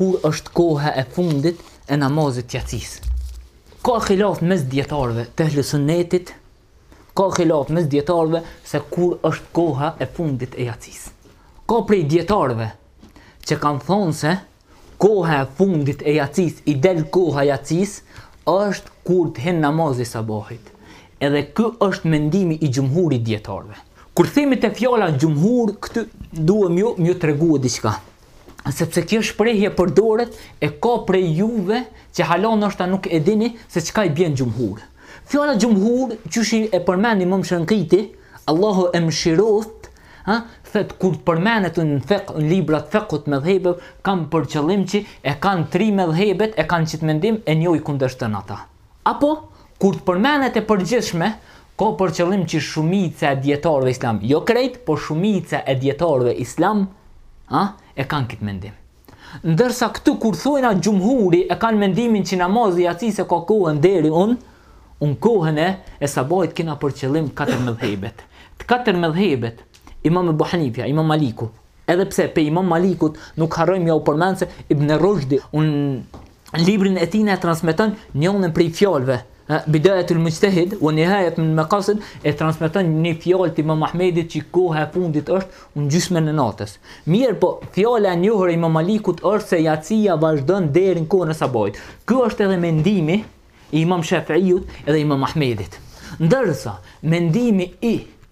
Kur është koha e fundit e namazit të jacisë? Ka khilaf mes dijetarëve të ehli sunnetit, ka khilaf mes dijetarëve se kur është koha e fundit e jacisë. Ka prej dijetarëve që kanë thonë se koha e fundit e jacisë, i del koha jacisë, është kur të hen namazi sabahit. Edhe ky është mendimi i xhumhurit dijetarëve. Kur themi të fjala xhumhur, këtu duhna m'ju, ju tregu diçka. sepse kjo shprehje përdoret e ka prej juve që hala ndoshta nuk e dini se çka i bjen xhumhur. Fjala xhumhur, qysh e përmend Imam Shenkiti, Allahu e mëshiroft, ha, thot kur përmendet në fikh, në libra të fikhut, medhhebeve, kanë për qëllim që e kanë tri medhhebet, e kanë qit mendim e njoni kundërshton ata. Apo, kur të përmenet e përgjithshme, ka për qëllim që shumica e dijetarëve islam, jo krejt, por shumica e dijetarëve islam, a, e kanë këtë mendim. Ndërsa këtu kur thojna xhumhuri e kanë mendimin që namazi i jacis e ka kohën deri un, un kohën e, e sabahit kena për qëllim katër medhhebet. Të katër medhhebet, Imam Ebu Hanifja, Imam Maliku, Edhe pse pe Imam Malikut nuk harrojmë me u përmend se Ibn Rushdi në librin e tij e transmeton njënën prej fjalëve, Bidayatul Mujtahid wa Nihayatul Muqtasid e transmeton një fjalë të Imam Ahmedit që koha e fundit është në gjysmën e natës. Mirëpo, fjala e njohur e Imam Malikut është se jacia vazhdon deri në kohën e sabahit. Ky është edhe mendimi i Imam Shafiut dhe Imam Ahmedit. Ndërsa, mendimi i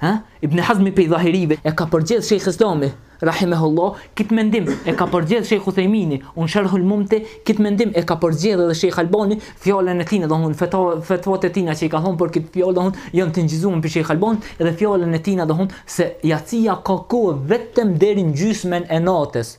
Hë? Ibn Hazmi prej Dhahirive e ka përzgjedh Shejhul Islami, rahimehullah, kitë mendim, e ka përzgjedh Shejh Uthejmini, un Sherhul Mumti, kitë mendim, e ka përzgjedh edhe Shejh Albani, fjalën e tij, domthon, feta, fetvat e tina që i ka thonë për këtë fjalë, domthon, janë të inçizuar pej Shejh Albanit, edhe fjalën e tina, domthon, se jacia ka kohë vetëm deri në gjysmen e natës.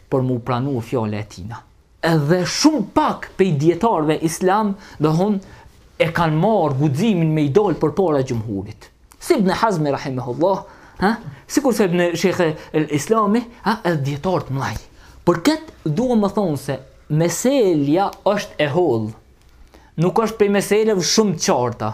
për mu pranu fjala e tina. Edhe shumë pak prej dijetarëve islam domthon e kanë marrë guximin me i dal përpara xhumhurit. Si Ibn Hazmi rahimahullah, ha? Sikurse Ibn Sheikh al-Islami, ha, edhe dijetar të mëdhenj. Për këtë du me thonë se meselja është e hollë. Nuk është prej meseleve shumë të qarta.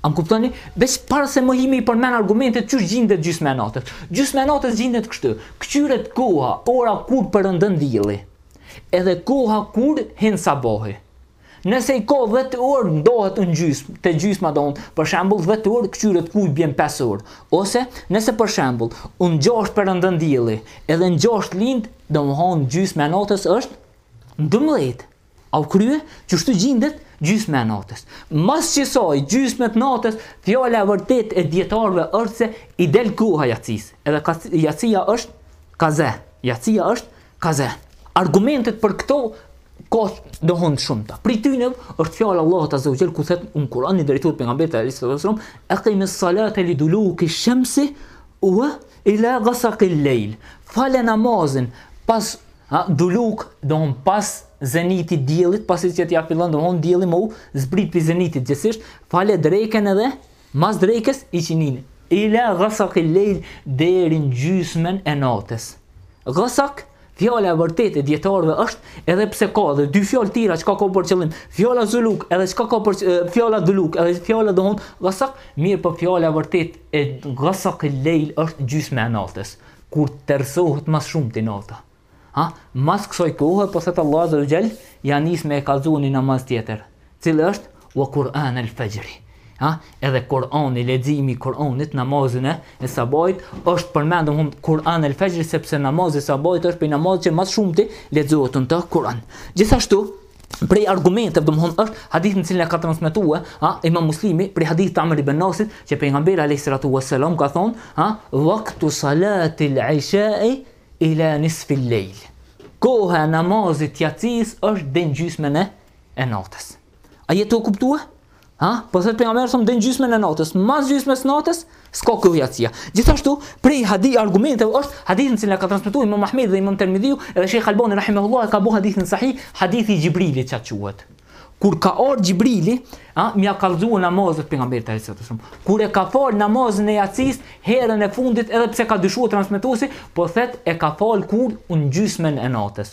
A më kuptoni? Veç para se me hi me i përmen argumentet qysh gjindet gjysma e natës. Gjysma e natës gjindet kështu. Këqyret koha, ora kur përëndon dielli. Edhe koha kur hin sabahi. Nëse i ka 10 orë, ndohet në gjysmë, te gjysma domthon, për shembull 10 orë këqyret kur t'bjen 5 orë. Ose, nëse për shembull, unë 6 përëndon dielli, edhe në 6 lind, domethënë gjysma e natës është 12. U krye, qeshtu gjindet gjysma e natës. Mas qesaj gjysme të natës, fjala e vërtetë e dijetarëve është se i del koha jacisë, edhe jacia është kaze, jacia është kaze. Argumentet për këto ka domethonë shumta. Prej tyne është fjala e Allahut azza wa jall ku thot në Kur'an i drejtuar pejgamberit alayhis salam, "Aqim as-salata li duluki ash-shamsi wa Ila ghasaq al-layl, fale namazin pas ha duluk, domethonë pas zenitit diellit, pasi që t'ia fillon domethonë dielli me u zbrit pi zenitit gjithsesi, fale drekën edhe mas drekës iqinin. Ila ghasaq al-layl deri në gjysmën e natës. Ghasaq Fjala e vërtetë e dietarëve është, edhe pse ka edhe dy fjalë tjera çka ka për qëllim, fjala zuluk edhe çka ka për fjala duluk, edhe fjala domethonë gasak, mirëpo fjala e vërtetë e gasak e lejl është gjysma e natës, kur terrsohet ma s'shumti nata. Ha, mas kësaj kohë po thot Allahu azza wa jall, ja nis me kallzu ni namaz tjetër. Cili është? Wa Kur'an el Fejri. Ha? Edhe Kur'ani, leximi i Kur'anit, namazin e, e sabajt, është përmend domethonë Kur'an el Fejri, sepse namazi i sabajt është pi namazeve që ma s'shumti lexohet në të Kur'an. Gjithashtu, prej argumenteve domethonë është hadith në cilin e ka transmetuar ha Imam Muslimi prej hadith Amr ibn Asit që pejgamberi alayhis salatu wassalam ka thonë ha waqtu salati al-isha'i ila nisfi al-layl koha e namazit të jacis është deri në gjysmën e e natës. A jeni tu kuptu? Ha? Po thotë pejgamberi domethonë deri në gjysmën e natës, mas gjysmës natës, s'ka kohë jacia. Gjithashtu, prej hadith argumenteve është hadithi që ka transmetuar Imam Ahmed dhe Imam Tirmidhiu, edhe Sheikh Albani rahimahullahu e ka bo hadithin sahih, hadithi i Xhibrilit çka quhet. Kur ka ardhur Xhibrili, a me ja kallzu namazet pejgamberit alejhi selam. Kur e ka fal namazin e jacis herën e fundit edhe pse ka dyshuar transmetuesi, po thot e ka fal kur në gjysmën e natës.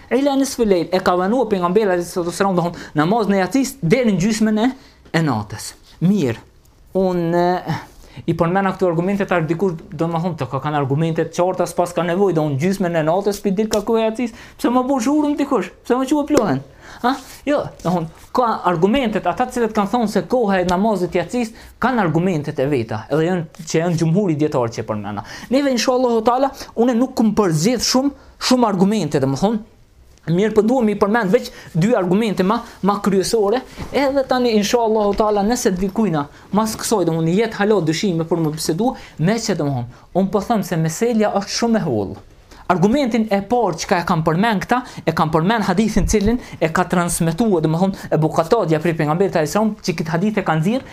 Ila nisfil lejl e ka vonu pejgamberi alayhi salatu sallam domethonë namazin e jacis deri në gjysmën e e natës. Mirë. Un i përmenda këto argumente tash dikush domethonë të ka kanë argumente të qarta s'paska nevojë domethonë gjysmën e natës po i del koha e jacis. Pse me bo zhurmë dikush? Pse me çu pluhun? Ha? Jo, domethonë ka argumentet ata të cilët kanë thonë se koha e namazit jacis kanë argumentet e veta, edhe janë që janë xhumhuri dietar që përmenda. Neve inshallah taala unë nuk kam përzgjedh shumë Shumë argumente domethënë, mirëpo dua mi përmend veç dy argumente ma ma kryesore, edhe tani inshallahu taala nëse dikujna mas kësaj domethënë i jet hala dyshime për me bisedu, meqë domethënë, un po them se meselja është shumë e hollë. Argumentin e parë çka e kan përmend këta, e kan përmend hadithin cilin e ka transmetu domethonë Ebu Katadja prej pejgamberit alejhi selam, që këtë hadith e kanë nxjerrë,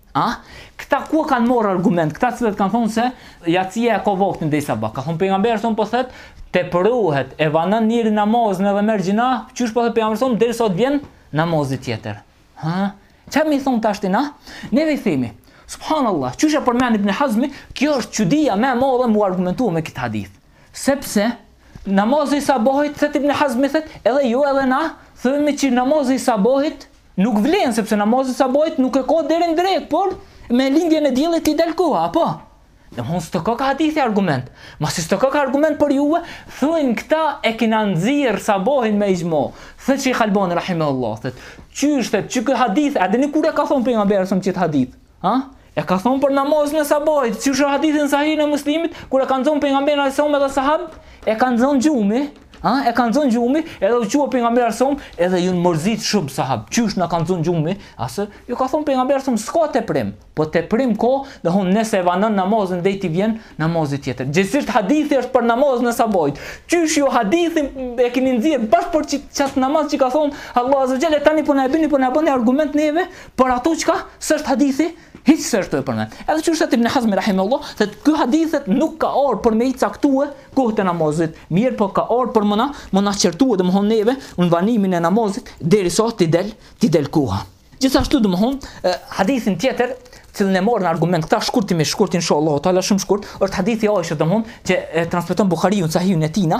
Ah? Këta ku e kanë marrë argument? Këta cilët kanë thonë se jacia e ka vaktin deri sabah. Ka thonë pejgamberi alejhi selam po thotë teprohet e vanon njëri namazin edhe merr gjynah, qysh po thotë pejgamberi alejhi selam derisa të vjen namazi tjetër. Ha? Çfarë më thon tash ti na? Ne i themi, subhanallahu, qysh e përmend Ibn Hazmi, kjo është çudia më e madhe mu argumentuar me këtë hadith. Sepse, namazi i sabahit, thet Ibn Hazmi thet, edhe ju edhe na, themi që namazi i sabahit nuk vlen, sepse namazi i sabahit nuk e ka deri në drekë, por me lindjen e diellit i del koha, apo? Dhe masi s'të koka hadithi argument. Masi s'të koka argument për juve, thujnë këta e kina nxjerrë sabahin me ixhma. Thet Sheikh Albani, rahimehullah, thët. Qysh, thët, qiky hadith, e dini kur e ka thonë pejgamberi alejhi selam qëtë hadith. Ha? E ka thonë për namazin e sabahit, si është hadithi në Sahihun e Muslimit, kur e ka zonë pejgamberin alejhi selam edhe sahabët, e kanë zonë gjumi, ha? e kanë zonë gjumi, edhe u çua pejgamberi alejhi selam, edhe jonë mërzit shumë sahabët, qysh na ka zonë gjumi, asë, ju ka thonë pejgamberi alejhi selam, s'ka teprim, po teprim ka, domethon nëse e vanon namazin deri t'i vjen namazi tjetër. Gjithësisht hadithi është për namazin e sabahit, qysh ju hadithin e kini nxjerrë, bash për që, qat namaz që ka thonë, Allah azze ve xhel, tani prapë po na e bini, prapë po na e bini argument neve, Por ato çka s'është hadithi, hiç s'është përmend. Edhe qysh thet Ibn Hazmi rahimehullah, se ky hadith thet nuk ka ardhur për me i caktue kohët e namazit, mirëpo ka ardhur për me na, me na qortue domethon neve në vanimin e namazit derisa t'i del, t'i del koha. Gjithashtu domethon, hadithin tjetër, cilin e marrin argument, këta shkurtimisht, shkurt inshallah teala shumë shkurt, është hadithi Aishes domethon, që e transmiton Bukhariu në Sahihun e tina,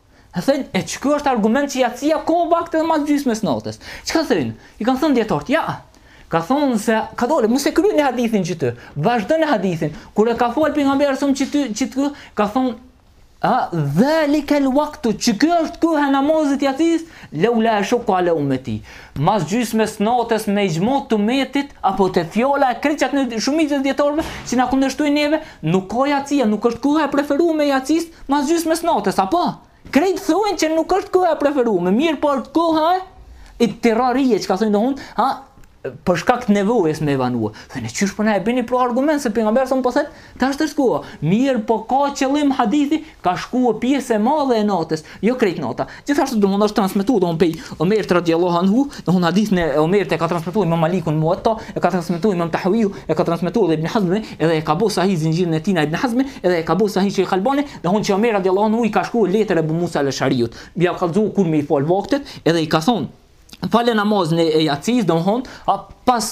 E thënë, e qikjo është argument që jacia e ka vaktin edhe mas gjysmës natës. Çka thënë? I kanë thënë dijetarët, jo, ka thënë se, kadale, mos e kryni hadithin qëtu, vazhdone hadithin, kur e ka falë pejgamberi alejhi selam qëtu, qëtu, ka thënë, a, dhalikel vaktu, qikjo është koha e namazit jacisë, leu la en eshukka ala ummeti. mas gjysmës natës me ixhma të umetit apo te fjala e krejt qatyne shumicës dijetarëve që na kundërshtojnë neve nuk ka jacia nuk është koha e preferuar e jacisë mas gjysmës natës apo krejt thonë që nuk është koha e preferuar mirëpo është koha idtirarije çka thonë domethon ha për shkak të nevojës me e vanua thënë qysh po na e bini pra argument se pejgamberi alejhi selam po thotë Tash të shkua, mirëpo ka qëllim hadithi, ka shkua pjesë e madhe e natës, jo krejt nata. Gjithashtu domon është transmetuar domon pej Omerit radhiyallahu anhu, domon hadithin e Omerit e ka transmetuar Imam Maliku në Muwatta, e ka transmetuar Imam Tahawiu, e ka transmetuar dhe Ibn Hazmi, edhe e ka bo sahih zinxhirin e tina Ibn Hazmi, edhe e ka bo sahih Sheikh Albani, domon që Omer radhiyallahu anhu i ka shkruar letër Ebu Musa al-Ashariut. Dhe i ka kallzu kur me i fal vaktet, edhe i ka thonë Fale namazin e, e jacisë, domethon, a pas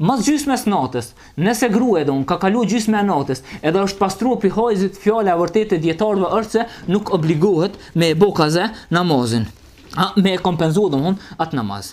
Mas gjysmës natës, nëse gruaja domethon, ka kalu gjysma e natës, edhe është pastrua pej hajzit, fjala e vërtetë e dijetarëve është se nuk obligohet me e bo kaza namazin, a, me e kompenzu, domthon, atë namaz.